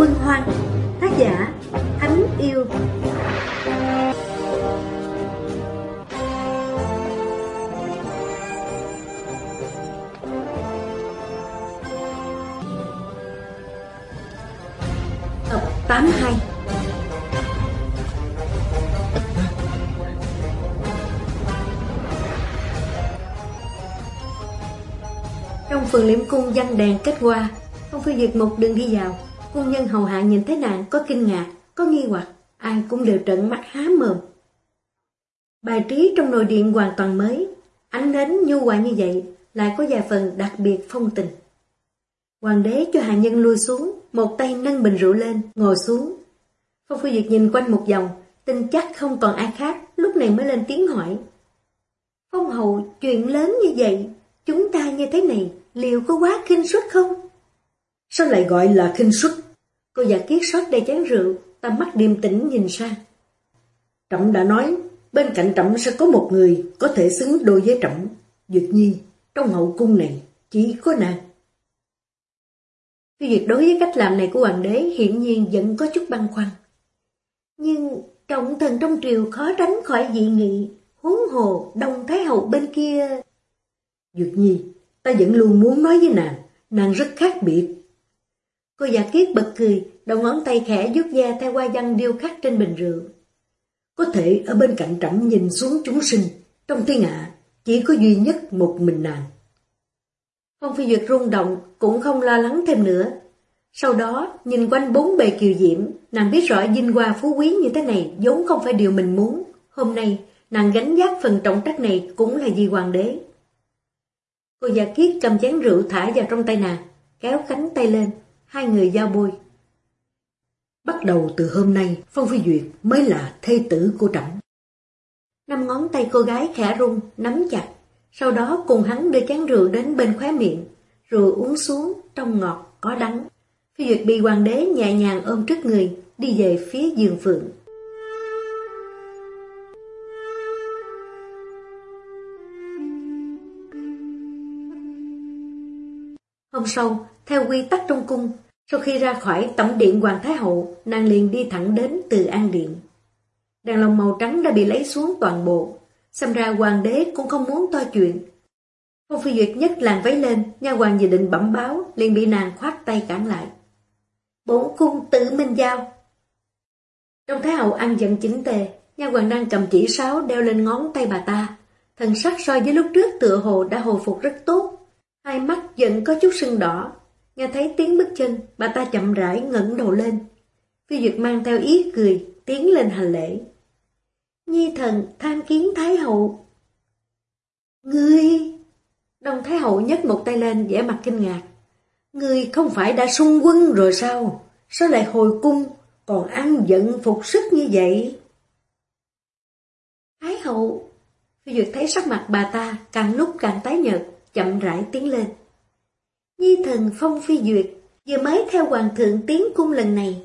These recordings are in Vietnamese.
Quân Hoan, Tác giả Thánh Yêu. Tập 82 Trong phường liễm cung danh đèn kết hoa, không Phi Duyệt một đường đi vào. Cung nhân hầu hạ nhìn thấy nàng có kinh ngạc, Có nghi hoặc, Ai cũng đều trợn mắt há mồm. Bài trí trong nội điện hoàn toàn mới, Ánh nến nhu hòa như vậy Lại có vài phần đặc biệt phong tình. Hoàng đế cho hạ nhân lui xuống, Một tay nâng bình rượu lên, Ngồi xuống. Phong Phi Duyệt nhìn quanh một vòng, Tin chắc không còn ai khác, Lúc này mới lên tiếng hỏi. Phong hậu chuyện lớn như vậy, Chúng ta như thế này, Liệu có quá kinh suất không? Sao lại gọi là khinh suất? Cô giả kiết sót đầy chén rượu ta mắt điềm tĩnh nhìn sang trọng đã nói Bên cạnh trọng sẽ có một người Có thể xứng đôi với trọng Duyệt nhi Trong hậu cung này Chỉ có nàng Phi Duyệt đối với cách làm này của hoàng đế hiển nhiên vẫn có chút băn khoăn. Nhưng trọng thần trong triều khó tránh khỏi dị nghị, huống hồ đông thái hậu bên kia. Duyệt nhi, ta vẫn luôn muốn nói với nàng, nàng rất khác biệt. Cô giả kiết bật cười, đầu ngón tay khẽ vuốt da theo hoa văn điêu khắc trên bình rượu. Có thể ở bên cạnh trẫm nhìn xuống chúng sinh, trong thiên hạ chỉ có duy nhất một mình nàng. Phong Phi Duyệt rung động, cũng không lo lắng thêm nữa. Sau đó, nhìn quanh bốn bề kiều diễm, nàng biết rõ dinh hoa phú quý như thế này vốn không phải điều mình muốn. Hôm nay, nàng gánh giác phần trọng trách này cũng là vì hoàng đế. Cô già kiết cầm chén rượu thả vào trong tay nàng, kéo cánh tay lên, hai người giao bôi. Bắt đầu từ hôm nay, Phong Phi Duyệt mới là thê tử của trẫm. Năm ngón tay cô gái khẽ rung, nắm chặt, sau đó cùng hắn đưa chén rượu đến bên khóe miệng, rượu uống xuống, trong ngọt, có đắng. Phi Duyệt bị hoàng đế nhẹ nhàng ôm trước người, đi về phía giường phượng. Hôm sau, theo quy tắc trong cung, sau khi ra khỏi tổng điện Hoàng Thái Hậu, nàng liền đi thẳng đến từ An Điện. Đàn lồng màu trắng đã bị lấy xuống toàn bộ, xem ra hoàng đế cũng không muốn to chuyện. Phong Phi Duyệt nhất làng váy lên, nha hoàng dự định bẩm báo, liền bị nàng khoát tay cản lại. Bổn cung tự minh giao. Trong Thái Hậu ăn giận chính tề, nha hoàng đang cầm chỉ sáo đeo lên ngón tay bà ta. Thần sắc so với lúc trước tựa hồ đã hồi phục rất tốt. Hai mắt vẫn có chút sưng đỏ. Nghe thấy tiếng bước chân, bà ta chậm rãi ngẩng đầu lên. Phi Duyệt mang theo ý cười, tiến lên hành lễ. Nhi thần tham kiến Thái Hậu. Ngươi... đồng Thái Hậu nhấc một tay lên, vẻ mặt kinh ngạc. Ngươi không phải đã xung quân rồi sao? Sao lại hồi cung, còn ăn giận phục sức như vậy? Thái Hậu... Phi Duyệt thấy sắc mặt bà ta càng lúc càng tái nhợt, chậm rãi tiến lên. Nhi thần Phong Phi Duyệt vừa mới theo Hoàng thượng tiến cung lần này.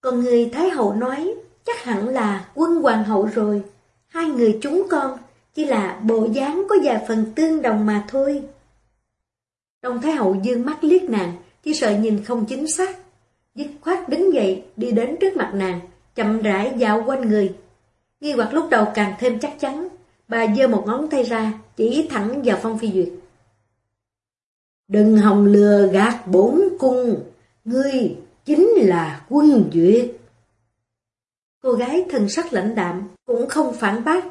Còn người Thái Hậu nói chắc hẳn là quân Hoàng hậu rồi. Hai người chúng con chỉ là bộ dáng có vài phần tương đồng mà thôi. Đông Thái Hậu dương mắt liếc nàng, chỉ sợ nhìn không chính xác. Dứt khoát đứng dậy, đi đến trước mặt nàng, chậm rãi dạo quanh người. Nghi hoặc lúc đầu càng thêm chắc chắn, bà giơ một ngón tay ra, chỉ thẳng vào Phong Phi Duyệt. Đừng hòng lừa gạt bốn cung, ngươi chính là quân duyệt. Cô gái thân sắc lãnh đạm, cũng không phản bác,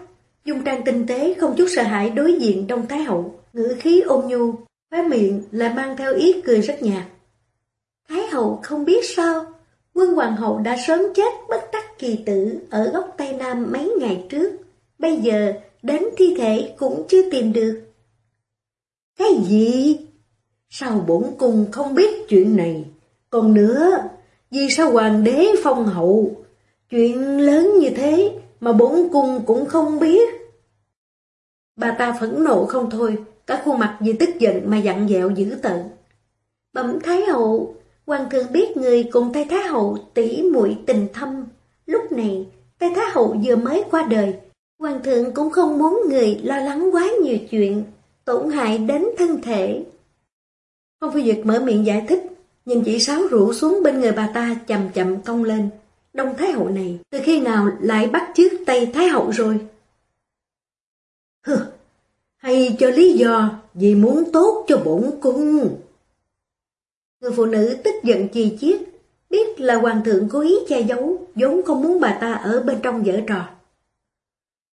dung trang tinh tế không chút sợ hãi đối diện Đông Thái Hậu, ngữ khí ôn nhu, khóe miệng lại mang theo ý cười rất nhạt. Thái Hậu không biết sao, quân Hoàng Hậu đã sớm chết bất đắc kỳ tử ở góc Tây Nam mấy ngày trước, bây giờ đến thi thể cũng chưa tìm được. Cái gì? Sao bổn cung không biết chuyện này? Còn nữa, vì sao hoàng đế phong hậu? Chuyện lớn như thế mà bổn cung cũng không biết. Bà ta phẫn nộ không thôi, cả khuôn mặt vì tức giận mà dặn dẹo dữ tợn. Bẩm Thái Hậu, Hoàng thượng biết người cùng Tây Thái Hậu tỷ muội tình thâm. Lúc này, Tây Thái Hậu vừa mới qua đời. Hoàng thượng cũng không muốn người lo lắng quá nhiều chuyện, tổn hại đến thân thể không Phi Duyệt mở miệng giải thích, nhìn chỉ Sáu rủ xuống bên người bà ta chậm chậm cong lên. Đông Thái Hậu này từ khi nào lại bắt chước tay Thái Hậu rồi? Hừ, hay cho lý do vì muốn tốt cho bổn cung. Người phụ nữ tức giận chi chiết, biết là hoàng thượng cố ý che giấu, vốn không muốn bà ta ở bên trong dở trò.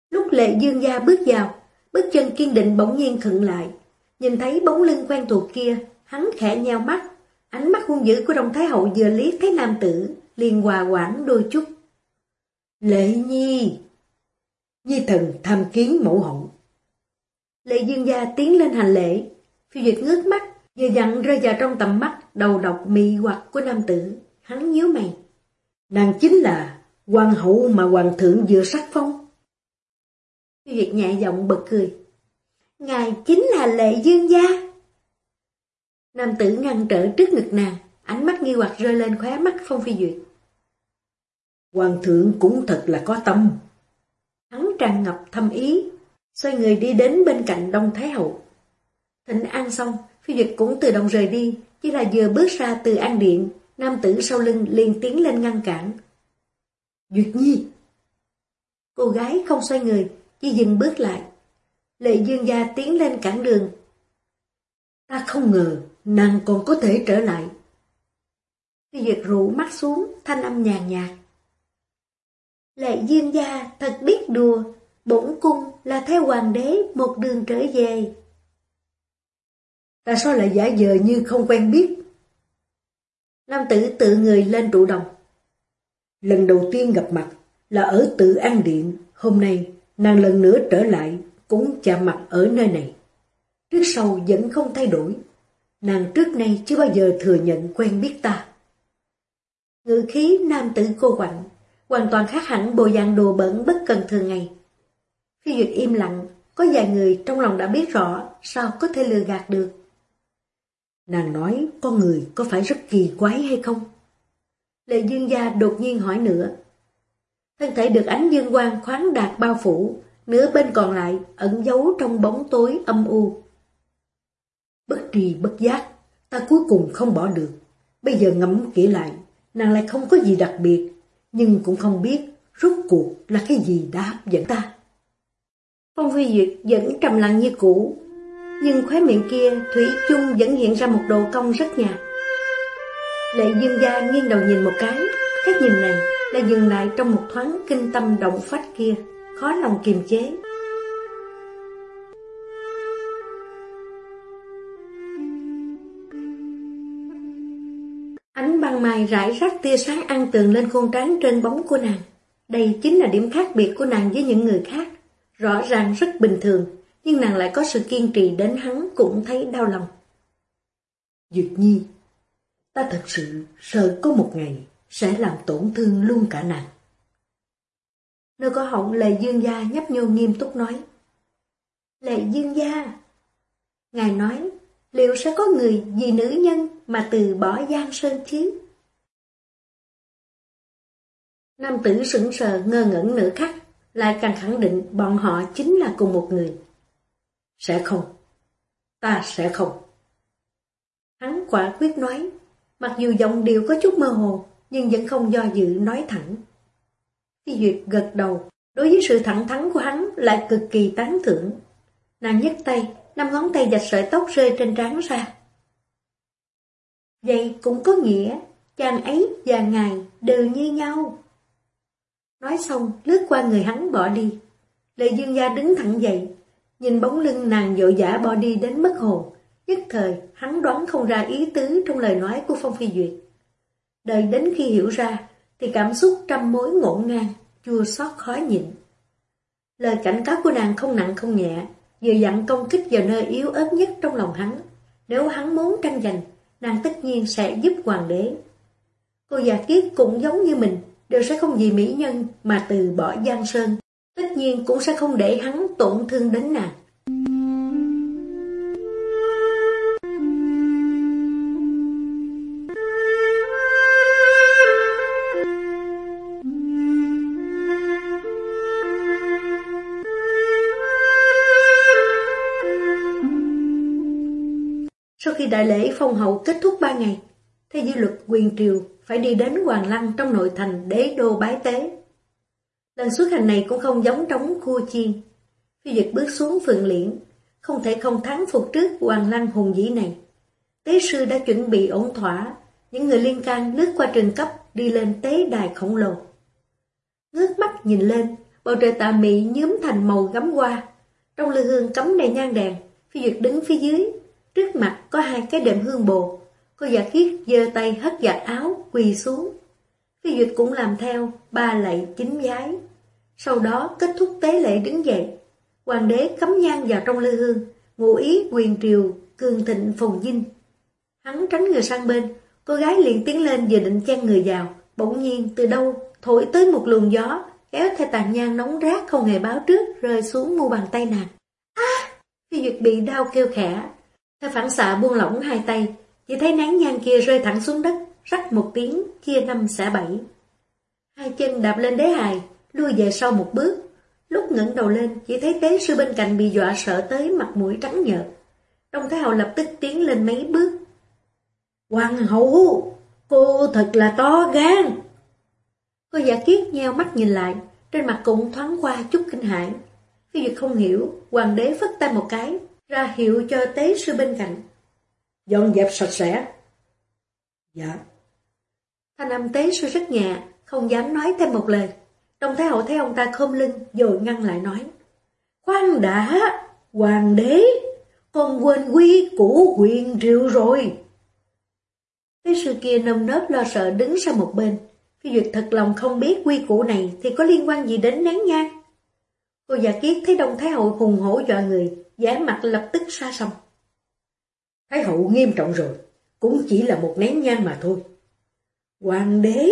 Lúc lệ dương gia bước vào, bước chân kiên định bỗng nhiên khựng lại, nhìn thấy bóng lưng quen thuộc kia, hắn khẽ nheo mắt, ánh mắt hung dữ của đồng Thái Hậu vừa liếc thấy nam tử, liền hòa quản đôi chút. Lệ nhi! Nhi thần tham kiến mẫu hậu. Lệ dương gia tiến lên hành lễ, phiêu duyệt ngước mắt, vừa dặn rơi vào trong tầm mắt đầu độc mị hoặc của nam tử, hắn nhíu mày. Nàng chính là hoàng hậu mà hoàng thượng vừa sắc phong. Phiêu duyệt nhẹ giọng bật cười. Ngài chính là lệ dương gia. Nam tử ngăn trở trước ngực nàng, ánh mắt nghi hoặc rơi lên khóe mắt Phong Phi Duyệt. Hoàng thượng cũng thật là có tâm. Hắn tràn ngập thâm ý, xoay người đi đến bên cạnh Đông Thái Hậu. Thịnh an xong, Phi Duyệt cũng tự động rời đi, chỉ là vừa bước ra từ an điện, nam tử sau lưng liền tiến lên ngăn cản. Duyệt Nhi! Cô gái không xoay người, chỉ dừng bước lại. Lệ Dương Gia tiến lên cản đường. Ta không ngờ nàng còn có thể trở lại. Phi Duyệt rủ mắt xuống, thanh âm nhàn nhạt. Lệ duyên Gia thật biết đùa, bổn cung là theo hoàng đế một đường trở về. tại sao lại giả vờ như không quen biết? Nam tử tự người lên trụ đồng. Lần đầu tiên gặp mặt là ở tự an điện, hôm nay nàng lần nữa trở lại cũng chạm mặt ở nơi này. Trước sau vẫn không thay đổi. Nàng trước nay chưa bao giờ thừa nhận quen biết ta. Ngữ khí nam tử cô quạnh, hoàn toàn khác hẳn bộ dạng đồ bẩn bất cần thường ngày. Phi Duyệt im lặng, có vài người trong lòng đã biết rõ, sao có thể lừa gạt được. Nàng nói con người có phải rất kỳ quái hay không? Lệ dương gia đột nhiên hỏi nữa. Thân thể được ánh dương quang khoáng đạt bao phủ, nửa bên còn lại ẩn giấu trong bóng tối âm u. Bất tri bất giác, ta cuối cùng không bỏ được. Bây giờ ngẫm kỹ lại, nàng lại không có gì đặc biệt, nhưng cũng không biết rốt cuộc là cái gì đã hấp dẫn ta. Phong Phi Duyệt vẫn trầm lặng như cũ, nhưng khóe miệng kia Thủy chung vẫn hiện ra một độ cong rất nhạt. Lệ dương gia nghiêng đầu nhìn một cái, cái nhìn này là dừng lại trong một thoáng kinh tâm động phách kia, khó lòng kiềm chế. Ánh mai rải rác tia sáng ăn tường lên khuôn trán trên bóng của nàng. Đây chính là điểm khác biệt của nàng với những người khác. Rõ ràng rất bình thường, nhưng nàng lại có sự kiên trì đến hắn cũng thấy đau lòng. Duyệt Nhi, ta thật sự sợ có một ngày sẽ làm tổn thương luôn cả nàng. Nơi có họng Lệ Dương Gia nhấp nhô nghiêm túc nói. Lệ Dương Gia, Ngài nói, liệu sẽ có người vì nữ nhân mà từ bỏ Giang Sơn chứ? Nam tử sững sờ ngơ ngẩn nửa khắc, lại càng khẳng định bọn họ chính là cùng một người. Sẽ không. Ta sẽ không. Hắn quả quyết nói, mặc dù giọng điệu có chút mơ hồ, nhưng vẫn không do dự nói thẳng. Phi Duyệt gật đầu, đối với sự thẳng thắn của hắn lại cực kỳ tán thưởng. Nàng nhấc tay, năm ngón tay dạch sợi tóc rơi trên trán ra. Vậy cũng có nghĩa, chàng ấy và ngài đều như nhau. Nói xong, lướt qua người hắn bỏ đi. Lệ Dương Gia đứng thẳng dậy, nhìn bóng lưng nàng dội dã bỏ đi đến mất hồn. Nhất thời, hắn đoán không ra ý tứ trong lời nói của Phong Phi Duyệt. Đợi đến khi hiểu ra, thì cảm xúc trăm mối ngổn ngang, chua xót khó nhịn. Lời cảnh cáo của nàng không nặng không nhẹ, vừa dặn công kích vào nơi yếu ớt nhất trong lòng hắn. Nếu hắn muốn tranh giành, nàng tất nhiên sẽ giúp hoàng đế. Cô già kiết cũng giống như mình, đều sẽ không vì mỹ nhân mà từ bỏ Giang Sơn, tất nhiên cũng sẽ không để hắn tổn thương đến nàng. Sau khi đại lễ phong hậu kết thúc ba ngày, theo dư luật quyền triều phải đi đến Hoàng Lăng trong nội thành đế đô bái tế. Lần xuất hành này cũng không giống trống khua chiên. Phi Duyệt bước xuống phượng liễn, không thể không thắng phục trước Hoàng Lăng hùng dĩ này. Tế sư đã chuẩn bị ổn thỏa, những người liên can lướt qua trường cấp đi lên tế đài khổng lồ. Ngước mắt nhìn lên, bầu trời tà mị nhướm thành màu gấm hoa. Trong lư hương cắm đầy nhang đèn, Phi Duyệt đứng phía dưới, trước mặt có hai cái đệm hương bồ. Cô giả kiết giơ tay hất giặt áo, quỳ xuống. Phi Duyệt cũng làm theo, ba lạy chính giái. Sau đó kết thúc tế lễ đứng dậy. Hoàng đế cắm nhang vào trong lư hương, ngụ ý quyền triều, cường thịnh phồn dinh. Hắn tránh người sang bên, cô gái liền tiến lên vừa định chen người vào, bỗng nhiên từ đâu thổi tới một luồng gió, kéo theo tàn nhang nóng rát không hề báo trước rơi xuống mu bàn tay nàng. À! Phi Duyệt bị đau kêu khẽ, theo phản xạ buông lỏng hai tay, chỉ thấy nén nhang kia rơi thẳng xuống đất, rắc một tiếng, chia năm xả bảy. Hai chân đạp lên đế hài, lui về sau một bước. Lúc ngẩng đầu lên, chỉ thấy tế sư bên cạnh bị dọa sợ tới mặt mũi trắng nhợt. Đông Thái Hậu lập tức tiến lên mấy bước. Hoàng hậu, cô thật là to gan. Cô giả kiết nheo mắt nhìn lại, trên mặt cũng thoáng qua chút kinh hãi. Khi việc không hiểu, hoàng đế phất tay một cái, ra hiệu cho tế sư bên cạnh. Dọn dẹp sạch sẽ. Dạ. Thanh âm tế sư rất nhẹ, không dám nói thêm một lời. Đông Thái Hậu thấy ông ta khom lưng, rồi ngăn lại nói. Khoan đã, hoàng đế, con quên quy của quyền triều rồi. Tế sư kia nâm nớp lo sợ đứng sang một bên. Phi Duyệt thật lòng không biết quy củ này thì có liên quan gì đến nén nhang. Cô già kiết thấy Đông Thái Hậu hùng hổ dọa người, giả mặt lập tức xa sông. Thái Hậu nghiêm trọng rồi, cũng chỉ là một nén nhang mà thôi. Hoàng đế,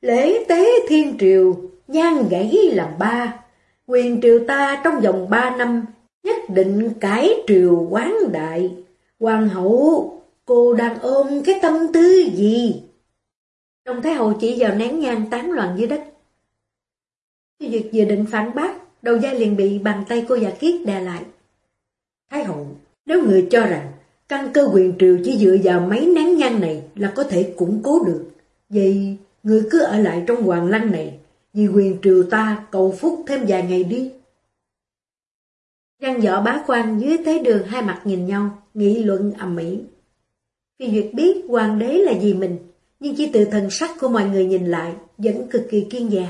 lễ tế thiên triều, nhang gãy làm ba, quyền triều ta trong vòng ba năm nhất định cải triều quán đại. Hoàng hậu, cô đang ôm cái tâm tư gì? trong Thái Hậu chỉ vào nén nhang tán loạn dưới đất. Khi việc vừa định phản bác, đầu dai liền bị bàn tay cô già kiết đè lại. Thái Hậu, nếu người cho rằng căn cơ quyền triều chỉ dựa vào mấy nén nhang này là có thể củng cố được, vậy người cứ ở lại trong hoàng lăng này, vì quyền triều ta cầu phúc thêm vài ngày đi. Giang võ bá quan dưới thế đường hai mặt nhìn nhau, nghị luận ầm ĩ. Phi Duyệt biết hoàng đế là gì mình, nhưng chỉ từ thần sắc của mọi người nhìn lại, vẫn cực kỳ kiên già.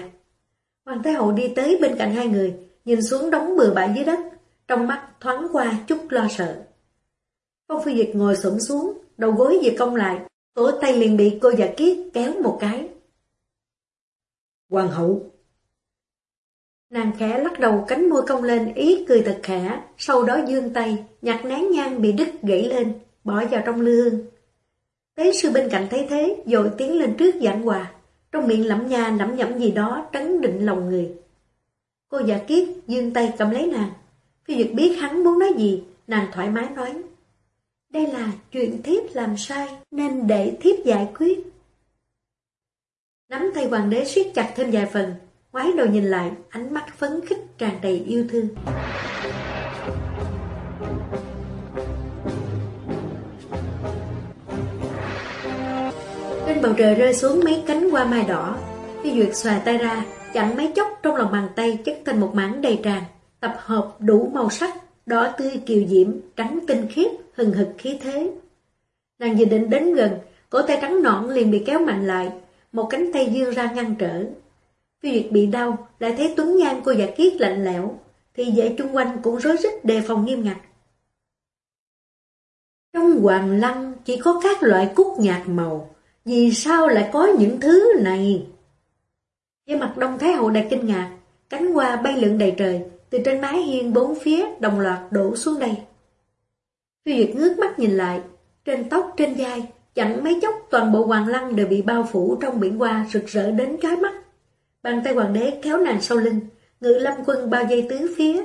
Hoàng Thái Hậu đi tới bên cạnh hai người, nhìn xuống đống bừa bãi dưới đất, trong mắt thoáng qua chút lo sợ. Phong Phi Duyệt ngồi sững xuống, đầu gối về cong lại, cổ tay liền bị cô già kiết kéo một cái. Hoàng hậu Nàng khẽ lắc đầu cánh môi cong lên ý cười thật khẽ, sau đó dương tay, nhặt nén nhang bị đứt gãy lên, bỏ vào trong lương. Tế sư bên cạnh thấy thế, dội tiến lên trước giảng hòa, trong miệng lẩm nha lẩm nhẩm gì đó trấn định lòng người. Cô giả kiết dương tay cầm lấy nàng. Phi Duyệt biết hắn muốn nói gì, nàng thoải mái nói. Đây là chuyện thiếp làm sai, nên để thiếp giải quyết. Nắm tay hoàng đế siết chặt thêm vài phần, ngoái đầu nhìn lại, ánh mắt phấn khích tràn đầy yêu thương. Trên bầu trời rơi xuống mấy cánh hoa mai đỏ, Phi Duyệt xòe tay ra, chẳng mấy chốc trong lòng bàn tay chất thành một mảng đầy tràn, tập hợp đủ màu sắc, đỏ tươi kiều diễm, trắng tinh khiết, hừng hực khí thế. Nàng dự định đến gần, cổ tay trắng nõn liền bị kéo mạnh lại, một cánh tay dương ra ngăn trở. Phi Duyệt bị đau, lại thấy Tuấn Nhan cô giả kiết lạnh lẽo, thì dễ chung quanh cũng rối rít đề phòng nghiêm ngặt. Trong hoàng lăng chỉ có các loại cúc nhạt màu, vì sao lại có những thứ này? Với mặt Đông Thái Hậu đầy kinh ngạc, cánh hoa bay lượn đầy trời, từ trên mái hiên bốn phía đồng loạt đổ xuống đây. Phi Duyệt ngước mắt nhìn lại, trên tóc trên vai, chẳng mấy chốc toàn bộ hoàng lăng đều bị bao phủ trong biển hoa rực rỡ đến trái mắt. Bàn tay hoàng đế kéo nàng sau lưng, ngự lâm quân bao dây tứ phía.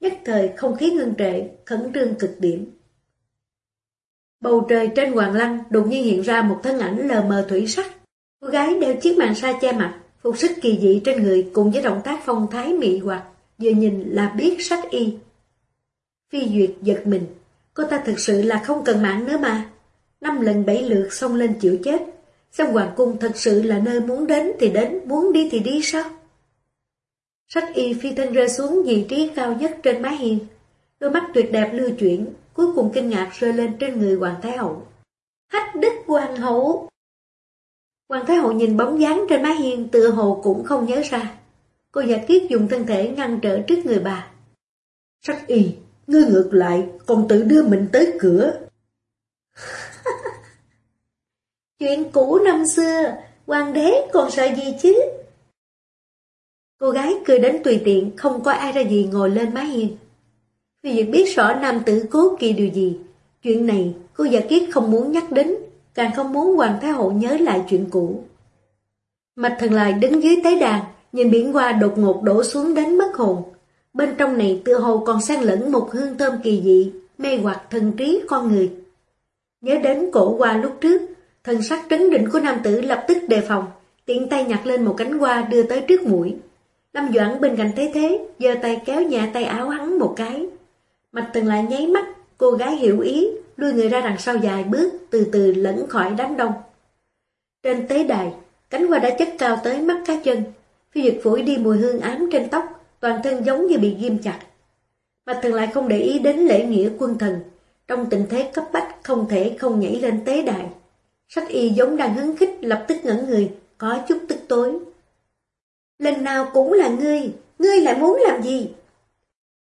Nhất thời không khí ngưng trệ, khẩn trương cực điểm. Bầu trời trên hoàng lăng đột nhiên hiện ra một thân ảnh lờ mờ thủy sắc. Cô gái đeo chiếc màn sa che mặt, phục sức kỳ dị trên người cùng với động tác phong thái mị hoặc, vừa nhìn là biết sách y. Phi Duyệt giật mình, cô ta thực sự là không cần mạng nữa mà. năm lần bảy lượt xông lên chịu chết. Xem hoàng cung thật sự là nơi muốn đến thì đến, muốn đi thì đi sao? Sách y phi thân rơi xuống vị trí cao nhất trên mái hiên. Đôi mắt tuyệt đẹp lưu chuyển, cuối cùng kinh ngạc rơi lên trên người Hoàng Thái Hậu. Hách đức Hoàng Hậu! Hoàng Thái Hậu nhìn bóng dáng trên mái hiên tựa hồ cũng không nhớ ra. Cô giả kiết dùng thân thể ngăn trở trước người bà. Sắc y, ngươi ngược lại, còn tự đưa mình tới cửa. Chuyện cũ năm xưa, hoàng đế còn sợ gì chứ? Cô gái cười đến tùy tiện, không có ai ra gì ngồi lên mái hiên. Vì việc biết rõ nam tử cố kỳ điều gì, chuyện này cô giả kiết không muốn nhắc đến, càng không muốn Hoàng Thái Hậu nhớ lại chuyện cũ. Mạch thần lại đứng dưới tế đàn, nhìn biển hoa đột ngột đổ xuống đến mất hồn. Bên trong này tựa hồ còn xen lẫn một hương thơm kỳ dị, mê hoặc thần trí con người. Nhớ đến cổ hoa lúc trước, thần sắc trấn định của nam tử lập tức đề phòng, tiện tay nhặt lên một cánh hoa đưa tới trước mũi. Lâm Doãn bên cạnh thấy thế, giơ tay kéo nhẹ tay áo hắn một cái. Mạch từng lại nháy mắt, cô gái hiểu ý, lui người ra đằng sau dài bước, từ từ lẫn khỏi đám đông. Trên tế đài, cánh hoa đã chất cao tới mắt cá chân. Phi Duyệt phủi đi mùi hương ám trên tóc, toàn thân giống như bị ghim chặt. Mạch thần lại không để ý đến lễ nghĩa quân thần, trong tình thế cấp bách không thể không nhảy lên tế đài. Sách y giống đang hứng khích lập tức ngẩn người, có chút tức tối. Lần nào cũng là ngươi, ngươi lại muốn làm gì?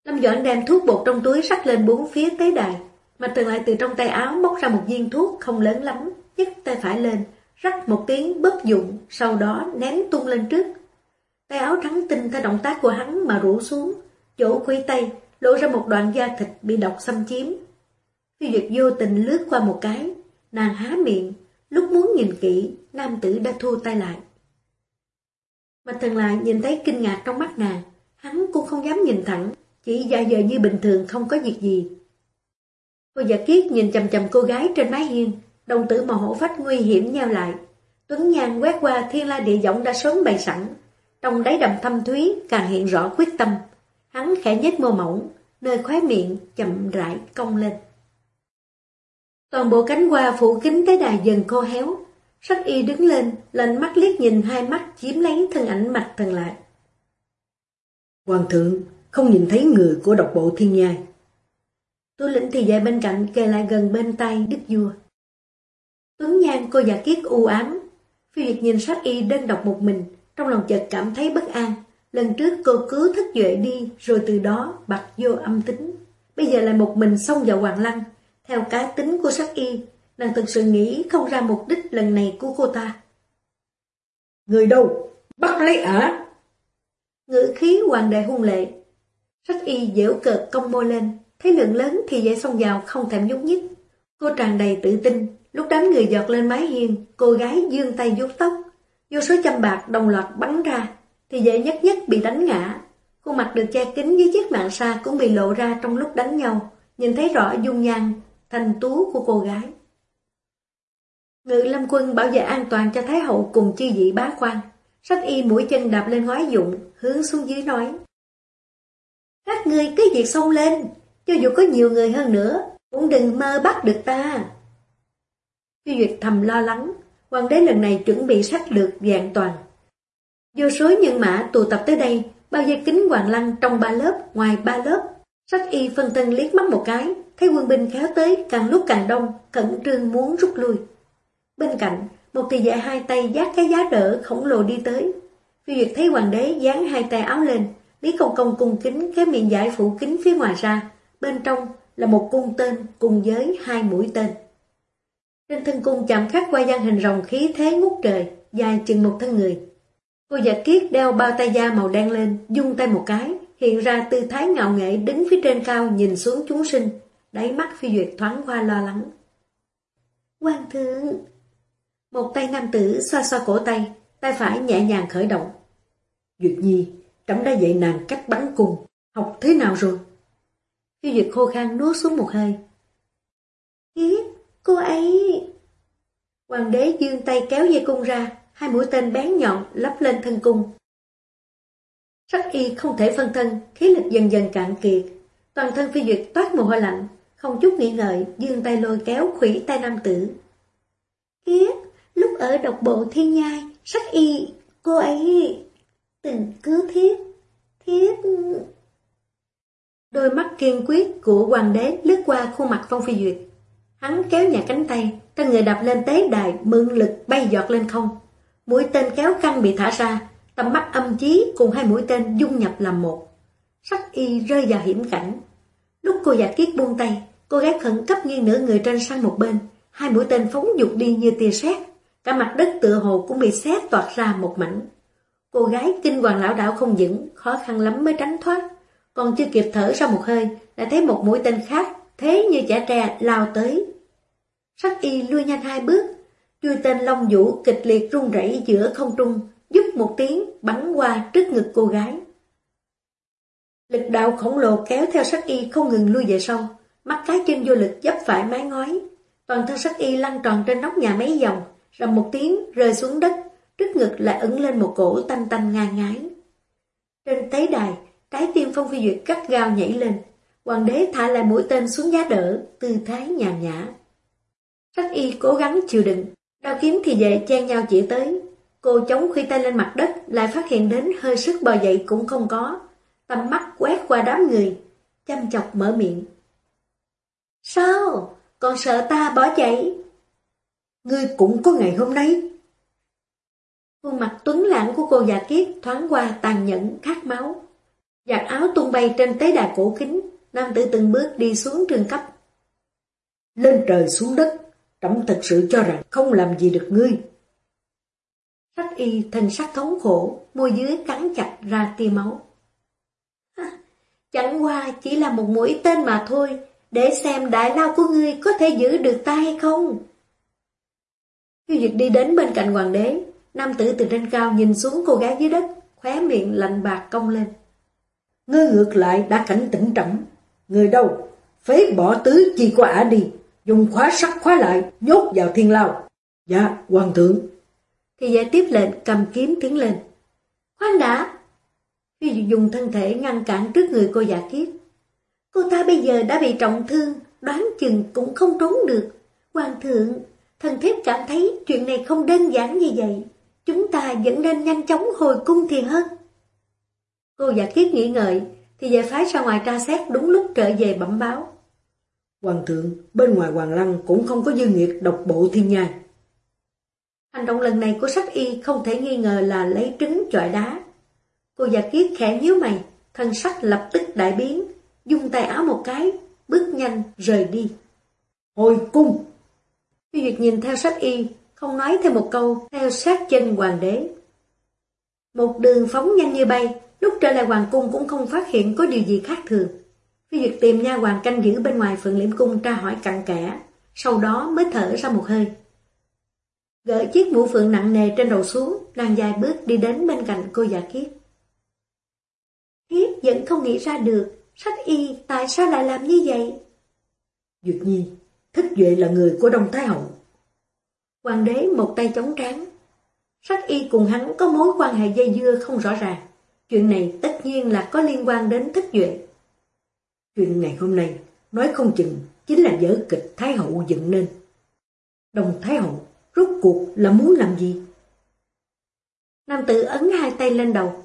Lâm Doãn đem thuốc bột trong túi sắc lên bốn phía tế đài, mà thần lại từ trong tay áo móc ra một viên thuốc không lớn lắm, nhấc tay phải lên, rắc một tiếng bớt dụng, sau đó ném tung lên trước. Tay áo trắng tinh theo động tác của hắn mà rủ xuống, chỗ khuỷu tay lộ ra một đoạn da thịt bị độc xâm chiếm. Phi Duyệt vô tình lướt qua một cái, nàng há miệng, lúc muốn nhìn kỹ, nam tử đã thu tay lại. Mà thần lại nhìn thấy kinh ngạc trong mắt nàng, hắn cũng không dám nhìn thẳng, chỉ dạ dờ như bình thường không có việc gì. Cô giả kiết nhìn chầm chầm cô gái trên mái hiên, đồng tử màu hổ phách nguy hiểm nhau lại. Tuấn Nhan quét qua thiên la địa giọng đã sớm bày sẵn, trong đáy đầm thâm thúy càng hiện rõ quyết tâm. Hắn khẽ nhếch môi mỏng, nơi khóe miệng chậm rãi cong lên. Toàn bộ cánh hoa phủ kính tế đài dần khô héo, Sắc y đứng lên, lên mắt liếc nhìn hai mắt chiếm lấy thân ảnh mặt thần lại. Hoàng thượng, không nhìn thấy người của độc bộ thiên nhai. Tu lĩnh thì dậy bên cạnh kề lại gần bên tay đức vua. Tuấn nhan cô giả kiết u ám. Phi Việt nhìn sát y đơn độc một mình, trong lòng chợt cảm thấy bất an. Lần trước cô cứu thức duệ đi, rồi từ đó bật vô âm tính. Bây giờ lại một mình xông vào hoàng lăng. Theo cá tính của sát y, nàng thực sự nghĩ không ra mục đích lần này của cô ta. Người đâu? Bắt lấy ả? Ngữ khí hoàng đệ hung lệ. Sách y dễu cợt cong môi lên, thấy lượng lớn thì dễ xông vào không thèm nhúc nhích. Cô tràn đầy tự tin, lúc đám người giọt lên mái hiên, cô gái dương tay vuốt tóc. Vô số châm bạc đồng loạt bắn ra, thì dễ nhất nhất bị đánh ngã. Khuôn mặt được che kín với chiếc mạng sa cũng bị lộ ra trong lúc đánh nhau, nhìn thấy rõ dung nhan, thành tú của cô gái. Ngự lâm quân bảo vệ an toàn cho Thái hậu cùng chi dị bá quan. Sách y mũi chân đạp lên ngói dụng, hướng xuống dưới nói. Các ngươi cứ việc xông lên, cho dù có nhiều người hơn nữa, cũng đừng mơ bắt được ta. Phi Duyệt thầm lo lắng, hoàng đế lần này chuẩn bị sách lược dạng toàn. Vô số nhân mã tụ tập tới đây, bao dây kính hoàng lăng trong ba lớp, ngoài ba lớp. Sách y phân tân liếc mắt một cái, thấy quân binh khéo tới càng lúc càng đông, cẩn trương muốn rút lui. Bên cạnh, một thị vệ hai tay giác cái giá đỡ khổng lồ đi tới. Phi Duyệt thấy hoàng đế dán hai tay áo lên, Lý Công Công cung kính cái miệng giải phủ kính phía ngoài ra, bên trong là một cung tên cùng với hai mũi tên. Trên thân cung chạm khắc qua gian hình rồng khí thế ngút trời, dài chừng một thân người. Cô giả kiết đeo bao tay da màu đen lên, dung tay một cái, hiện ra tư thái ngạo nghệ đứng phía trên cao nhìn xuống chúng sinh, đáy mắt phi duyệt thoáng qua lo lắng. quan thượng, một tay nam tử xoa xoa cổ tay, tay phải nhẹ nhàng khởi động. Duyệt Nhi, trẫm đã dạy nàng cách bắn cung, học thế nào rồi? Phi Duyệt khô khan nuốt xuống một hơi. Kiết, cô ấy... Hoàng đế dương tay kéo dây cung ra, hai mũi tên bén nhọn lắp lên thân cung. Sắc y không thể phân thân, khí lực dần dần cạn kiệt. Toàn thân Phi Duyệt toát mồ hôi lạnh, không chút nghĩ ngợi, dương tay lôi kéo khủy tay nam tử, Kiếp, lúc ở độc bộ thiên nhai, sắc y, cô ấy từng cứ thiết, thiết... Đôi mắt kiên quyết của hoàng đế lướt qua khuôn mặt Phong Phi Duyệt. Hắn kéo nhà cánh tay, thân người đạp lên tế đài, mượn lực bay giọt lên không. Mũi tên kéo căng bị thả ra, tầm mắt âm chí cùng hai mũi tên dung nhập làm một. Sắc y rơi vào hiểm cảnh. Lúc cô giả kiết buông tay, cô gái khẩn cấp nghiêng nửa người trên sang một bên, hai mũi tên phóng dục đi như tia sét, cả mặt đất tựa hồ cũng bị xé toạc ra một mảnh. Cô gái kinh hoàng lão đảo không vững, khó khăn lắm mới tránh thoát, còn chưa kịp thở ra một hơi, đã thấy một mũi tên khác, thế như chả tre lao tới. Sắc y lui nhanh hai bước, chui tên long vũ kịch liệt rung rẩy giữa không trung, giúp một tiếng bắn qua trước ngực cô gái. Lực đạo khổng lồ kéo theo sắc y không ngừng lui về sau, mắt cái chân vô lực dấp phải mái ngói. Toàn thân sắc y lăn tròn trên nóc nhà mấy vòng, rầm một tiếng rơi xuống đất, trước ngực lại ẩn lên một cổ tanh tanh ngang ngái. Trên tế đài, trái tim Phong Phi Duyệt cắt gao nhảy lên, hoàng đế thả lại mũi tên xuống giá đỡ, tư thái nhàn nhã. Các y cố gắng chịu đựng, đao kiếm thì về chen nhau chỉ tới. Cô chống khuy tay lên mặt đất, lại phát hiện đến hơi sức bò dậy cũng không có. Tầm mắt quét qua đám người, chăm chọc mở miệng. Sao? Còn sợ ta bỏ chạy? Ngươi cũng có ngày hôm nay. Khuôn mặt tuấn lãng của cô già kiết thoáng qua tàn nhẫn khát máu. Giặt áo tung bay trên tế đài cổ kính, nam tử từng bước đi xuống trường cấp. Lên trời xuống đất, trẫm thật sự cho rằng không làm gì được ngươi. Sắc y thân sắc thống khổ, môi dưới cắn chặt ra tia máu. Chẳng qua chỉ là một mũi tên mà thôi, để xem đại lao của ngươi có thể giữ được ta hay không. Khi Duyệt đi đến bên cạnh hoàng đế, nam tử từ trên cao nhìn xuống cô gái dưới đất, khóe miệng lạnh bạc cong lên. Ngươi ngược lại đã cảnh tỉnh trẫm Người đâu? Phế bỏ tứ chi của ả đi, dùng khóa sắt khóa lại, nhốt vào thiên lao. Dạ, hoàng thượng. Thì giải tiếp lệnh cầm kiếm tiến lên. Khoan đã! Phi dùng thân thể ngăn cản trước người cô giả kiếp. Cô ta bây giờ đã bị trọng thương, đoán chừng cũng không trốn được. Hoàng thượng, thần thiếp cảm thấy chuyện này không đơn giản như vậy. Chúng ta vẫn nên nhanh chóng hồi cung thì hơn. Cô giả kiếp nghĩ ngợi, thì giải phái ra ngoài tra xét đúng lúc trở về bẩm báo. Hoàng thượng, bên ngoài Hoàng Lăng cũng không có dư nghiệt độc bộ thiên nhai. Hành động lần này của sách y không thể nghi ngờ là lấy trứng chọi đá. Cô già kiết khẽ nhíu mày, thân sắc lập tức đại biến, dung tay áo một cái, bước nhanh rời đi. Hồi cung! Phi Duyệt nhìn theo sách y, không nói thêm một câu, theo sát chân hoàng đế. Một đường phóng nhanh như bay, lúc trở lại hoàng cung cũng không phát hiện có điều gì khác thường. Phi Duyệt tìm nha hoàng canh giữ bên ngoài phượng liễm cung tra hỏi cặn kẽ, sau đó mới thở ra một hơi. Gỡ chiếc mũ phượng nặng nề trên đầu xuống, nàng dài bước đi đến bên cạnh cô già kiết. Kiết vẫn không nghĩ ra được, sách y tại sao lại làm như vậy? Duyệt nhi, thích duệ là người của Đông Thái Hậu. Hoàng đế một tay chống trán. Sách y cùng hắn có mối quan hệ dây dưa không rõ ràng. Chuyện này tất nhiên là có liên quan đến thích duệ. Chuyện ngày hôm nay, nói không chừng, chính là vở kịch Thái Hậu dựng nên. Đồng Thái Hậu, rốt cuộc là muốn làm gì? Nam tử ấn hai tay lên đầu.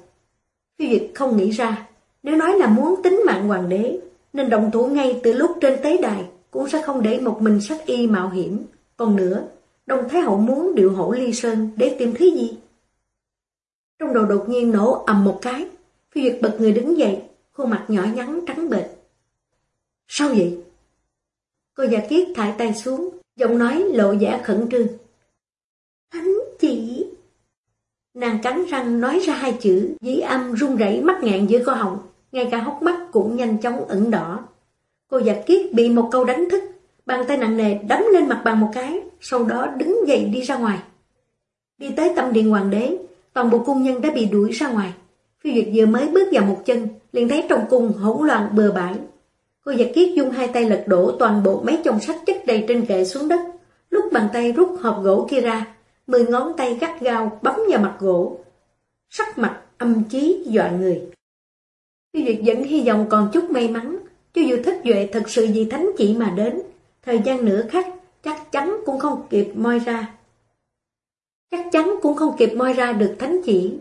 Phi việt không nghĩ ra, nếu nói là muốn tính mạng hoàng đế, nên động thủ ngay từ lúc trên tế đài, cũng sẽ không để một mình sắc y mạo hiểm. Còn nữa, Đồng Thái Hậu muốn điều hổ ly sơn để tìm thứ gì? Trong đầu đột nhiên nổ ầm một cái, Phi Duyệt bật người đứng dậy, khuôn mặt nhỏ nhắn trắng bệch. Sao vậy? Cô già kiết thải tay xuống, giọng nói lộ vẻ khẩn trương. Thánh chỉ! Nàng cắn răng nói ra hai chữ, dĩ âm run rẩy mắt ngạn giữa cô họng, ngay cả hốc mắt cũng nhanh chóng ẩn đỏ. Cô già kiết bị một câu đánh thức, bàn tay nặng nề đấm lên mặt bàn một cái, sau đó đứng dậy đi ra ngoài. Đi tới tâm điện hoàng đế, toàn bộ cung nhân đã bị đuổi ra ngoài. Phi Duyệt vừa mới bước vào một chân, liền thấy trong cung hỗn loạn bừa bãi. Cô giật kiết dung hai tay lật đổ toàn bộ mấy chồng sách chất đầy trên kệ xuống đất. Lúc bàn tay rút hộp gỗ kia ra, mười ngón tay gắt gao bấm vào mặt gỗ. Sắc mặt âm chí dọa người. tiêu Duyệt vẫn hy vọng còn chút may mắn, cho dù thất duệ thật sự vì thánh chỉ mà đến, thời gian nữa khác chắc chắn cũng không kịp moi ra, Chắc chắn cũng không kịp moi ra được thánh chỉ.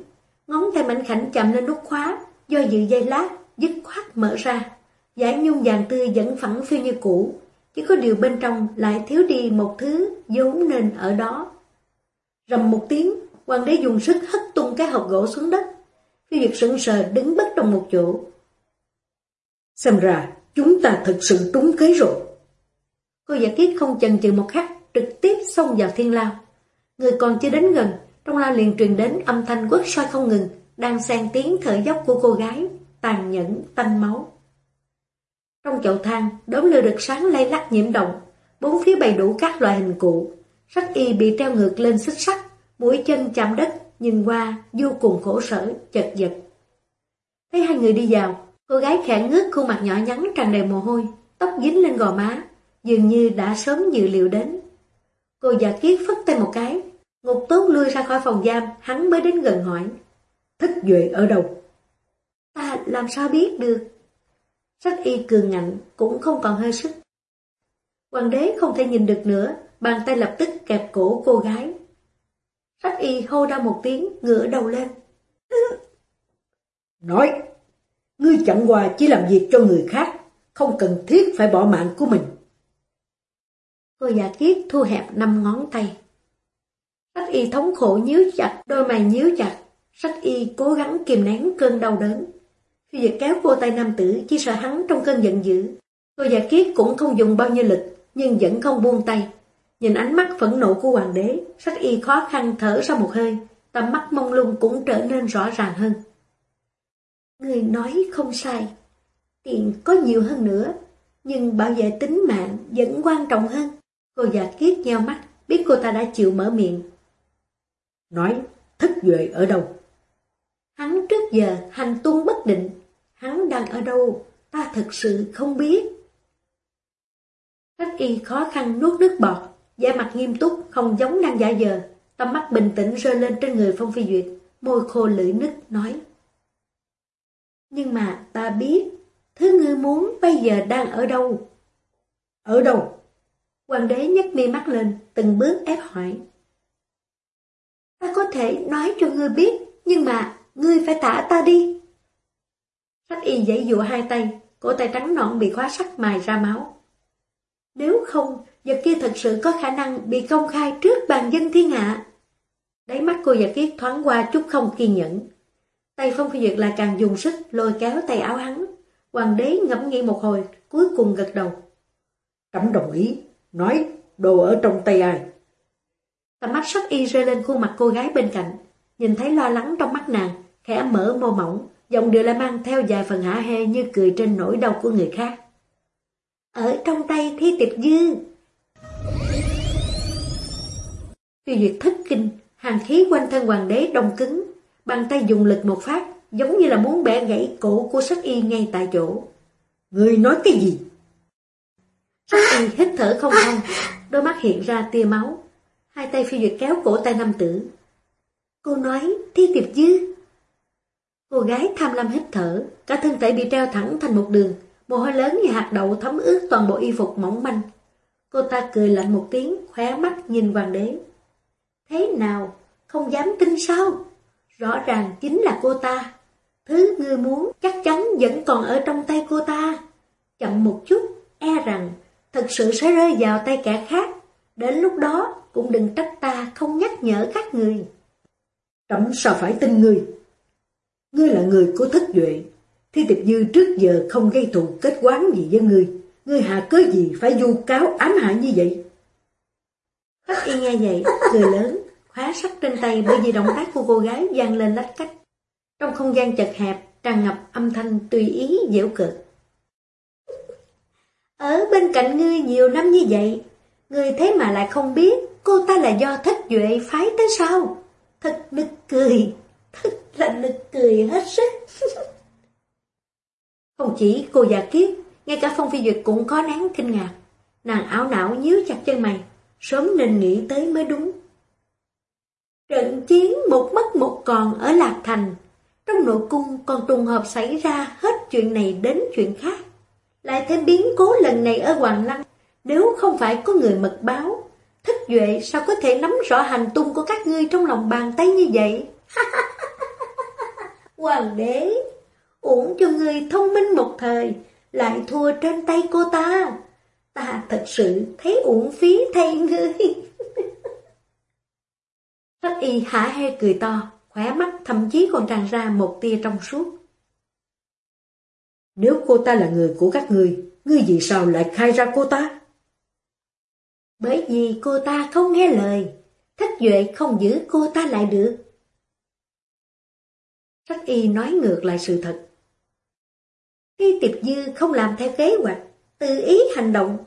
Ngón tay mạnh khảnh chạm lên nút khóa, do dự dây lát, dứt khoát mở ra. Giải nhung vàng tươi vẫn phẳng phiêu như cũ, chỉ có điều bên trong lại thiếu đi một thứ vốn nên ở đó. Rầm một tiếng, hoàng đế dùng sức hất tung cái hộp gỗ xuống đất. Phi việc sững sờ đứng bất động một chỗ. Xem ra, chúng ta thực sự trúng kế rồi. Cô giả kiết không chần chừ một khắc, trực tiếp xông vào thiên lao. Người còn chưa đến gần, trong lao liền truyền đến âm thanh quất soi không ngừng, đang xen tiếng thở dốc của cô gái, tàn nhẫn, tanh máu. Trong chậu than, đốm lửa được sáng lay lắc nhiễm động, bốn phía bày đủ các loại hình cụ. Sách y bị treo ngược lên xích sắt, mũi chân chạm đất, nhìn qua vô cùng khổ sở, chật vật. Thấy hai người đi vào, cô gái khẽ ngước khuôn mặt nhỏ nhắn tràn đầy mồ hôi, tóc dính lên gò má, dường như đã sớm dự liệu đến. Cô già kiết phất tay một cái, ngục tốt lui ra khỏi phòng giam, hắn mới đến gần hỏi. Thích Duệ ở đâu? Ta làm sao biết được? Sách y cường ngạnh, cũng không còn hơi sức. Hoàng đế không thể nhìn được nữa, bàn tay lập tức kẹp cổ cô gái. Sách y hô đau một tiếng, ngửa đầu lên. Nói, ngươi chẳng qua chỉ làm việc cho người khác, không cần thiết phải bỏ mạng của mình. Cô giả kiết thu hẹp năm ngón tay. Sách y thống khổ nhíu chặt, đôi mày nhíu chặt. Sách y cố gắng kìm nén cơn đau đớn. Khi giật kéo cô tay nam tử, chỉ sợ hắn trong cơn giận dữ. Cô giả kiết cũng không dùng bao nhiêu lực, nhưng vẫn không buông tay. Nhìn ánh mắt phẫn nộ của hoàng đế, sách y khó khăn thở ra một hơi, tầm mắt mông lung cũng trở nên rõ ràng hơn. Người nói không sai, tiền có nhiều hơn nữa, nhưng bảo vệ tính mạng vẫn quan trọng hơn. Cô già kiết nheo mắt, biết cô ta đã chịu mở miệng. Nói, thích duệ ở đâu? Hắn trước giờ hành tung bất định, hắn đang ở đâu, ta thật sự không biết. Khách y khó khăn nuốt nước bọt, da mặt nghiêm túc, không giống đang giả giờ, tầm mắt bình tĩnh rơi lên trên người Phong Phi Duyệt, môi khô lưỡi nứt, nói. Nhưng mà ta biết, thứ ngươi muốn bây giờ đang ở đâu? Ở đâu? Hoàng đế nhấc mi mắt lên, từng bước ép hỏi. Ta có thể nói cho ngươi biết, nhưng mà ngươi phải thả ta đi. Sách y giãy dụa hai tay, cổ tay trắng nõn bị khóa sắt mài ra máu. Nếu không, vật kia thật sự có khả năng bị công khai trước bàn dân thiên hạ. Đáy mắt cô giả kiết thoáng qua chút không kiên nhẫn. Tay Phong Phi Duyệt lại càng dùng sức lôi kéo tay áo hắn. Hoàng đế ngẫm nghĩ một hồi, cuối cùng gật đầu. Trẫm đồng ý, nói đồ ở trong tay ai. Tầm mắt sắc y rơi lên khuôn mặt cô gái bên cạnh, nhìn thấy lo lắng trong mắt nàng, khẽ mở môi mỏng, giọng điệu lại mang theo vài phần hả hê như cười trên nỗi đau của người khác. Ở trong tay thi tiệp dư. Phi Duyệt thất kinh, hàng khí quanh thân hoàng đế đông cứng, bàn tay dùng lực một phát, giống như là muốn bẻ gãy cổ của sắc y ngay tại chỗ. Người nói cái gì? Sắc y hít thở không thông, đôi mắt hiện ra tia máu. Hai tay phi duyệt kéo cổ tay nam tử. Cô nói, thi tiệp dư. Cô gái tham lam hít thở, cả thân thể bị treo thẳng thành một đường, mồ hôi lớn như hạt đậu thấm ướt toàn bộ y phục mỏng manh. Cô ta cười lạnh một tiếng, khóe mắt nhìn hoàng đế. Thế nào, không dám tin sao? Rõ ràng chính là cô ta. Thứ ngươi muốn chắc chắn vẫn còn ở trong tay cô ta. Chậm một chút, e rằng thật sự sẽ rơi vào tay kẻ khác. Đến lúc đó cũng đừng trách ta không nhắc nhở các người. Trẫm sao phải tin người Ngươi là người của thất duệ. Thi tiệp dư trước giờ không gây thù kết quán gì với ngươi. Ngươi hạ cớ gì phải du cáo ám hại như vậy? Khách y nghe vậy, cười lớn, khóa sắt trên tay bởi vì động tác của cô gái vang lên lách cách. Trong không gian chật hẹp, tràn ngập âm thanh tùy ý dễu cợt. Ở bên cạnh ngươi nhiều năm như vậy, ngươi thế mà lại không biết cô ta là do thất duệ phái tới sao? Thật nực cười, Lạnh lịch cười hết sức. không chỉ cô già kiếp ngay cả Phong Phi Duyệt cũng có nén kinh ngạc. Nàng ảo não nhíu chặt chân mày, sớm nên nghĩ tới mới đúng. Trận chiến một mất một còn ở Lạc Thành, trong nội cung còn trùng hợp xảy ra hết chuyện này đến chuyện khác. Lại thêm biến cố lần này ở Hoàng Lăng, nếu không phải có người mật báo, thất Duệ sao có thể nắm rõ hành tung của các ngươi trong lòng bàn tay như vậy? Hoàng đế, uổng cho người thông minh một thời, lại thua trên tay cô ta. Ta thật sự thấy uổng phí thay ngươi. Thất y hả hê cười to, khóe mắt thậm chí còn tràn ra một tia trong suốt. Nếu cô ta là người của các ngươi, ngươi vì sao lại khai ra cô ta? Bởi vì cô ta không nghe lời, thất duệ không giữ cô ta lại được. Sách y nói ngược lại sự thật. Khi tiệp dư không làm theo kế hoạch, tự ý hành động,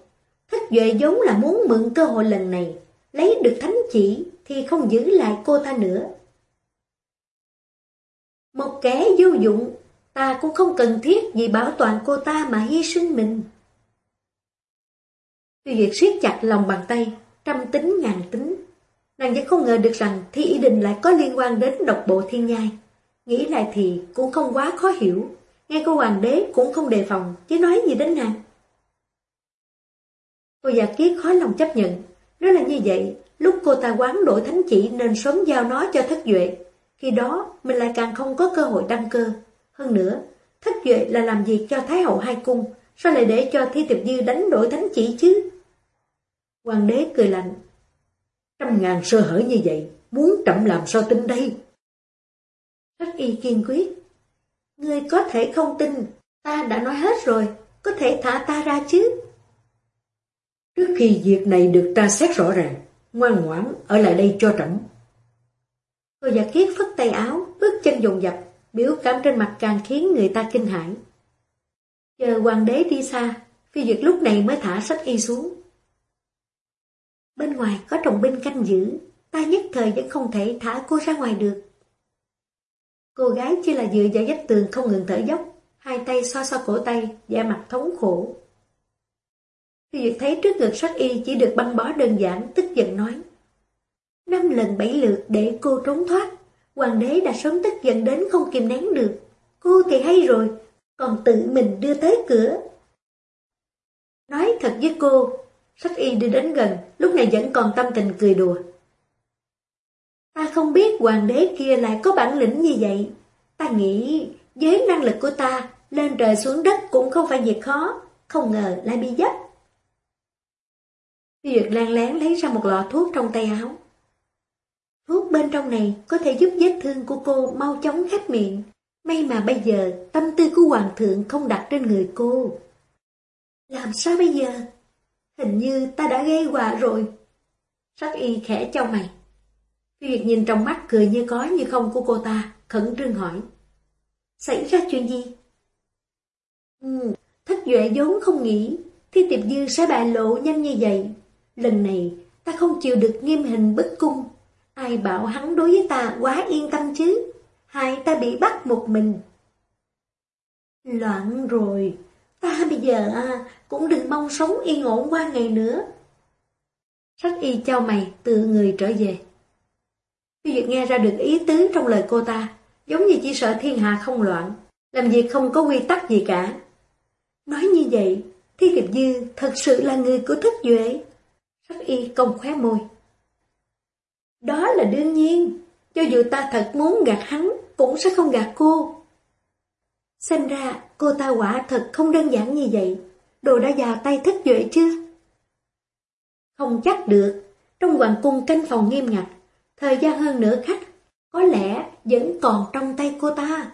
thất duệ vốn là muốn mượn cơ hội lần này, lấy được thánh chỉ thì không giữ lại cô ta nữa. Một kẻ vô dụng, ta cũng không cần thiết vì bảo toàn cô ta mà hy sinh mình. Tuy Duyệt siết chặt lòng bàn tay, trăm tính ngàn tính. Nàng vẫn không ngờ được rằng Thi ý định lại có liên quan đến độc bộ thiên nhai. Nghĩ lại thì cũng không quá khó hiểu. Ngay cô hoàng đế cũng không đề phòng, chứ nói gì đến nàng. Cô già kiết khó lòng chấp nhận. Nếu là như vậy, lúc cô ta quán đổi thánh chỉ nên sớm giao nó cho thất duệ. Khi đó, mình lại càng không có cơ hội đăng cơ. Hơn nữa, thất duệ là làm việc cho Thái hậu hai cung, sao lại để cho Thi Tiệp Dư đánh đổi thánh chỉ chứ? Hoàng đế cười lạnh. Trăm ngàn sơ hở như vậy, muốn chậm làm sao tin đây? Rất y kiên quyết. Ngươi có thể không tin, ta đã nói hết rồi, có thể thả ta ra chứ. Trước khi việc này được tra xét rõ ràng, ngoan ngoãn ở lại đây cho trẫm. Cô giả kiết phất tay áo, bước chân dồn dập, biểu cảm trên mặt càng khiến người ta kinh hãi. Chờ hoàng đế đi xa, phi duyệt lúc này mới thả sách y xuống. Bên ngoài có trọng binh canh giữ, ta nhất thời vẫn không thể thả cô ra ngoài được. Cô gái chỉ là dựa vào vách tường không ngừng thở dốc, hai tay xoa xoa cổ tay, da mặt thống khổ. khi Duyệt thấy trước ngực sách y chỉ được băng bó đơn giản, tức giận nói. Năm lần bảy lượt để cô trốn thoát, hoàng đế đã sớm tức giận đến không kìm nén được. Cô thì hay rồi, còn tự mình đưa tới cửa. Nói thật với cô, sách y đi đến gần, lúc này vẫn còn tâm tình cười đùa. Ta không biết hoàng đế kia lại có bản lĩnh như vậy. Ta nghĩ với năng lực của ta, lên trời xuống đất cũng không phải việc khó, không ngờ lại bị dấp. Duyệt lan lén lấy ra một lọ thuốc trong tay áo. Thuốc bên trong này có thể giúp vết thương của cô mau chóng khép miệng. May mà bây giờ tâm tư của hoàng thượng không đặt trên người cô. Làm sao bây giờ? Hình như ta đã gây họa rồi. Sắc y khẽ cho mày tuyệt nhìn trong mắt cười như có như không của cô ta, khẩn trương hỏi. Xảy ra chuyện gì? Ừ, thất duệ vốn không nghĩ, thi tiệp dư sẽ bại lộ nhanh như vậy. Lần này, ta không chịu được nghiêm hình bức cung. Ai bảo hắn đối với ta quá yên tâm chứ? Hai ta bị bắt một mình. Loạn rồi, ta bây giờ à, cũng đừng mong sống yên ổn qua ngày nữa. Sách y cho mày tự người trở về. Phi Duyệt nghe ra được ý tứ trong lời cô ta, giống như chỉ sợ thiên hạ không loạn, làm việc không có quy tắc gì cả. Nói như vậy, Thi Tiệp Dư thật sự là người của thất duệ. Sắc y công khóe môi. Đó là đương nhiên, cho dù ta thật muốn gạt hắn, cũng sẽ không gạt cô. Xem ra, cô ta quả thật không đơn giản như vậy. Đồ đã vào tay thất duệ chưa? Không chắc được, trong hoàng cung canh phòng nghiêm ngặt, thời gian hơn nửa khách, có lẽ vẫn còn trong tay cô ta.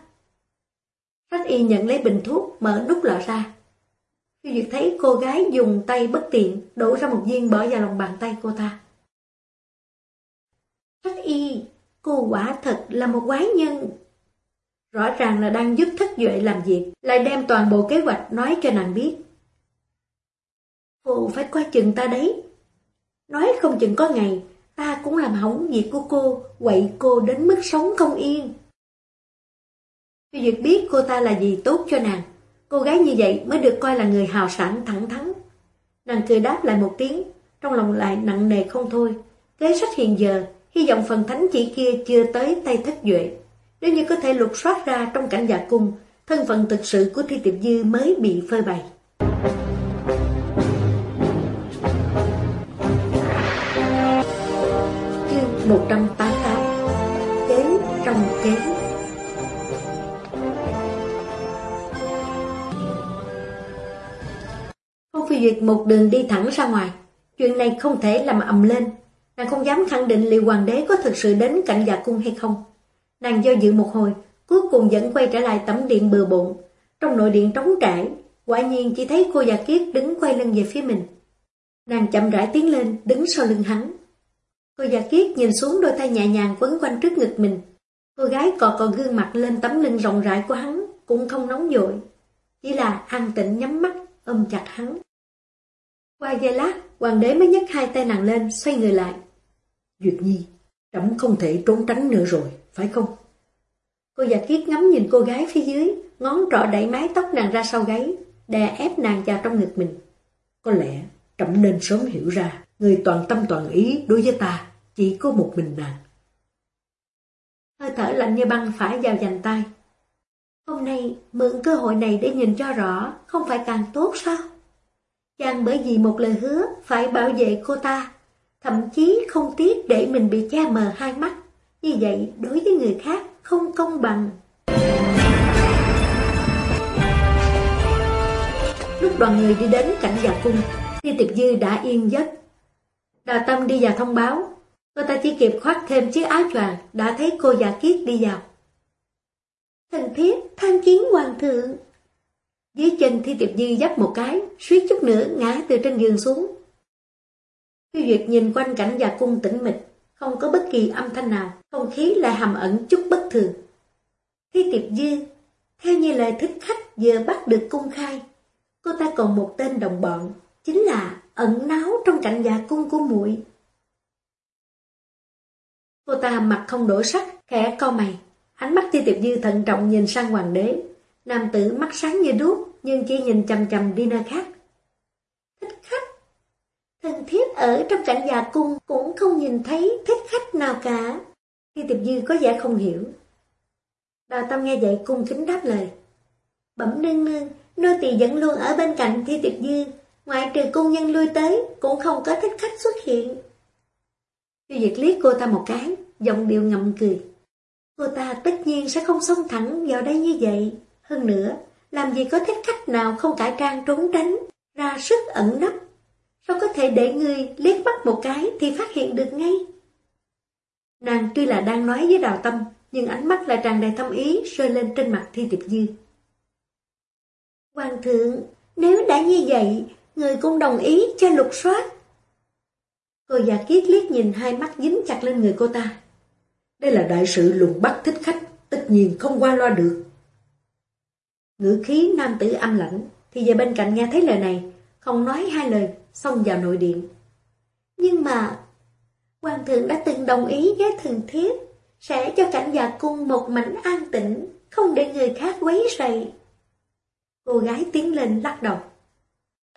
Khách y nhận lấy bình thuốc, mở nút lọ ra. Khi Duyệt thấy cô gái dùng tay bất tiện, đổ ra một viên bỏ vào lòng bàn tay cô ta. Khách y, cô quả thật là một quái nhân. Rõ ràng là đang giúp thất duệ làm việc, lại đem toàn bộ kế hoạch nói cho nàng biết. Cô phải coi chừng ta đấy. Nói không chừng có ngày, ta cũng làm hỏng việc của cô, quậy cô đến mức sống không yên. Phi Duyệt biết cô ta là gì tốt cho nàng, cô gái như vậy mới được coi là người hào sản thẳng thắn. Nàng cười đáp lại một tiếng, trong lòng lại nặng nề không thôi. Kế sách hiện giờ, hy vọng phần thánh chỉ kia chưa tới tay thất duệ. Nếu như có thể lục soát ra trong cảnh giả cung, thân phận thực sự của Thi Tiệp Dư mới bị phơi bày. 188 Kế trong kế Phong Phi Duyệt một đường đi thẳng ra ngoài. Chuyện này không thể làm ầm lên. Nàng không dám khẳng định liệu hoàng đế có thực sự đến cạnh dạ cung hay không. Nàng do dự một hồi, Cuối cùng vẫn quay trở lại tẩm điện bừa bộn. Trong nội điện trống trải, Quả nhiên chỉ thấy cô già kiết đứng quay lưng về phía mình. Nàng chậm rãi tiến lên, Đứng sau lưng hắn. Cô già kiết nhìn xuống đôi tay nhẹ nhàng quấn quanh trước ngực mình. Cô gái cọ cọ gương mặt lên tấm lưng rộng rãi của hắn, cũng không nóng dội, Chỉ là an tĩnh nhắm mắt, ôm chặt hắn. Qua giây lát, hoàng đế mới nhấc hai tay nàng lên, xoay người lại. Duyệt Nhi, trẫm không thể trốn tránh nữa rồi, phải không? Cô già kiết ngắm nhìn cô gái phía dưới, ngón trỏ đẩy mái tóc nàng ra sau gáy, đè ép nàng vào trong ngực mình. Có lẽ trẫm nên sớm hiểu ra Người toàn tâm toàn ý đối với ta, chỉ có một mình nàng. Hơi thở lạnh như băng phải vào dành tay. Hôm nay mượn cơ hội này để nhìn cho rõ, không phải càng tốt sao? Chàng bởi vì một lời hứa phải bảo vệ cô ta, thậm chí không tiếc để mình bị cha mờ hai mắt. Như vậy đối với người khác không công bằng. Lúc đoàn người đi đến cảnh già cung, Thi Tiệp Dư đã yên giấc Đào Tâm đi vào thông báo. Cô ta chỉ kịp khoác thêm chiếc áo choàng đã thấy cô già kiết đi vào. Thần thiết tham chiến hoàng thượng. Dưới chân Thi Tiệp Dư dấp một cái, suýt chút nữa ngã từ trên giường xuống. tiêu Duyệt nhìn quanh cảnh già cung tĩnh mịch, không có bất kỳ âm thanh nào, không khí lại hầm ẩn chút bất thường. Thi Tiệp Dư, theo như lời thích khách vừa bắt được cung khai, cô ta còn một tên đồng bọn, chính là ẩn náu trong cạnh già cung của muội. Cô ta mặt không đổi sắc, khẽ co mày. Ánh mắt Ti Tiệp Dư thận trọng nhìn sang hoàng đế. Nam tử mắt sáng như đuốc, nhưng chỉ nhìn chầm chầm đi nơi khác. Thích khách. Thần thiết ở trong cảnh già cung cũng không nhìn thấy thích khách nào cả. Ti Tiệp Dư có vẻ không hiểu. Đào Tâm nghe vậy cung kính đáp lời. Bẩm nương nương, nô tỳ vẫn luôn ở bên cạnh Thi Tiệp Dư, Ngoại trừ cung nhân lui tới, cũng không có thích khách xuất hiện. Tiêu Diệt liếc cô ta một cái, giọng điệu ngậm cười. Cô ta tất nhiên sẽ không xông thẳng vào đây như vậy. Hơn nữa, làm gì có thích khách nào không cải trang trốn tránh, ra sức ẩn nấp. Sao có thể để người liếc mắt một cái thì phát hiện được ngay? Nàng tuy là đang nói với đào tâm, nhưng ánh mắt lại tràn đầy thâm ý rơi lên trên mặt Thi Tiệp Dư. Hoàng thượng, nếu đã như vậy, người cũng đồng ý cho lục soát. Cô già kiết liếc nhìn hai mắt dính chặt lên người cô ta. Đây là đại sự lùng bắt thích khách, tất nhiên không qua loa được. Ngữ khí nam tử âm lãnh, thì về bên cạnh nghe thấy lời này, không nói hai lời, xông vào nội điện. Nhưng mà, hoàng thượng đã từng đồng ý với thần thiếp, sẽ cho cảnh già cung một mảnh an tĩnh, không để người khác quấy rầy. Cô gái tiến lên lắc đầu.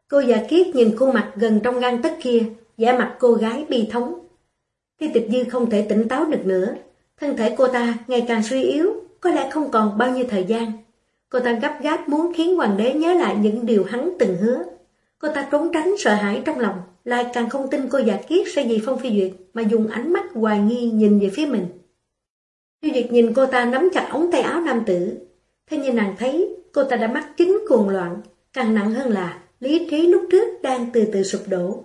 Cô già kiết nhìn khuôn mặt gần trong gan tất kia, giả mặt cô gái bi thống. Thi tịch dư không thể tỉnh táo được nữa. Thân thể cô ta ngày càng suy yếu, có lẽ không còn bao nhiêu thời gian. Cô ta gấp gáp muốn khiến hoàng đế nhớ lại những điều hắn từng hứa. Cô ta trốn tránh sợ hãi trong lòng, lại càng không tin cô già kiết sẽ vì Phong Phi Duyệt mà dùng ánh mắt hoài nghi nhìn về phía mình. Phi Duyệt nhìn cô ta nắm chặt ống tay áo nam tử. Thế nhìn nàng thấy cô ta đã mắc chính cuồng loạn, càng nặng hơn là lý trí lúc trước đang từ từ sụp đổ.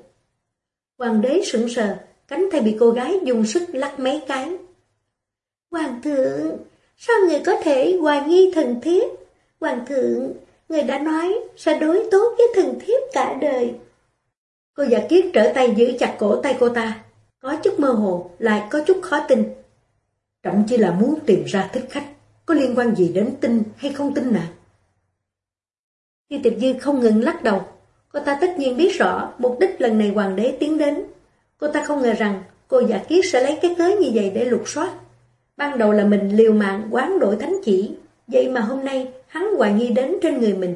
Hoàng đế sững sờ, cánh tay bị cô gái dùng sức lắc mấy cái. Hoàng thượng, sao người có thể hoài nghi thần thiếp? Hoàng thượng, người đã nói sẽ đối tốt với thần thiếp cả đời. Cô giả kiết trở tay giữ chặt cổ tay cô ta, có chút mơ hồ, lại có chút khó tin. Trọng chỉ là muốn tìm ra thích khách, có liên quan gì đến tin hay không tin nào? Khi tiệp dư không ngừng lắc đầu, cô ta tất nhiên biết rõ mục đích lần này hoàng đế tiến đến. Cô ta không ngờ rằng cô giả kiết sẽ lấy cái cớ như vậy để lục soát. Ban đầu là mình liều mạng quán đổi thánh chỉ, vậy mà hôm nay hắn hoài nghi đến trên người mình.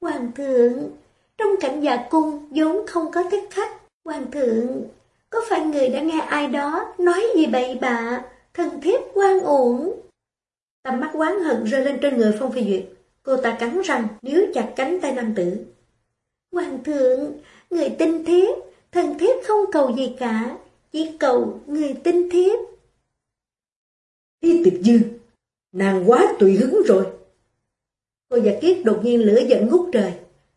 Hoàng thượng, trong cảnh già cung vốn không có thích khách. Hoàng thượng, có phải người đã nghe ai đó nói gì bậy bạ, thần thiếp quan uổng? Tầm mắt quán hận rơi lên trên người Phong Phi Duyệt. Cô ta cắn răng, níu chặt cánh tay nam tử. Hoàng thượng, người tinh thiếp, thần thiếp không cầu gì cả, Chỉ cầu người tin thiếp. Thi tiệp dư, nàng quá tùy hứng rồi. Cô giả kiết đột nhiên lửa giận ngút trời.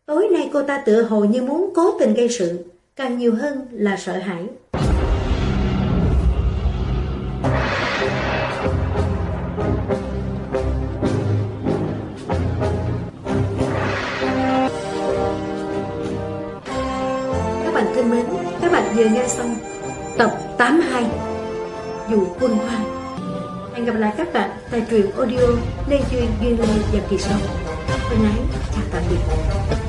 Tối nay cô ta tựa hồ như muốn cố tình gây sự, càng nhiều hơn là sợ hãi. Vừa nghe xong tập 82 Dù quân hoang. Hẹn gặp lại các bạn tại truyện audio Lê Duyên Duyên Lê và Kỳ Sông. Thân ái, chào tạm biệt.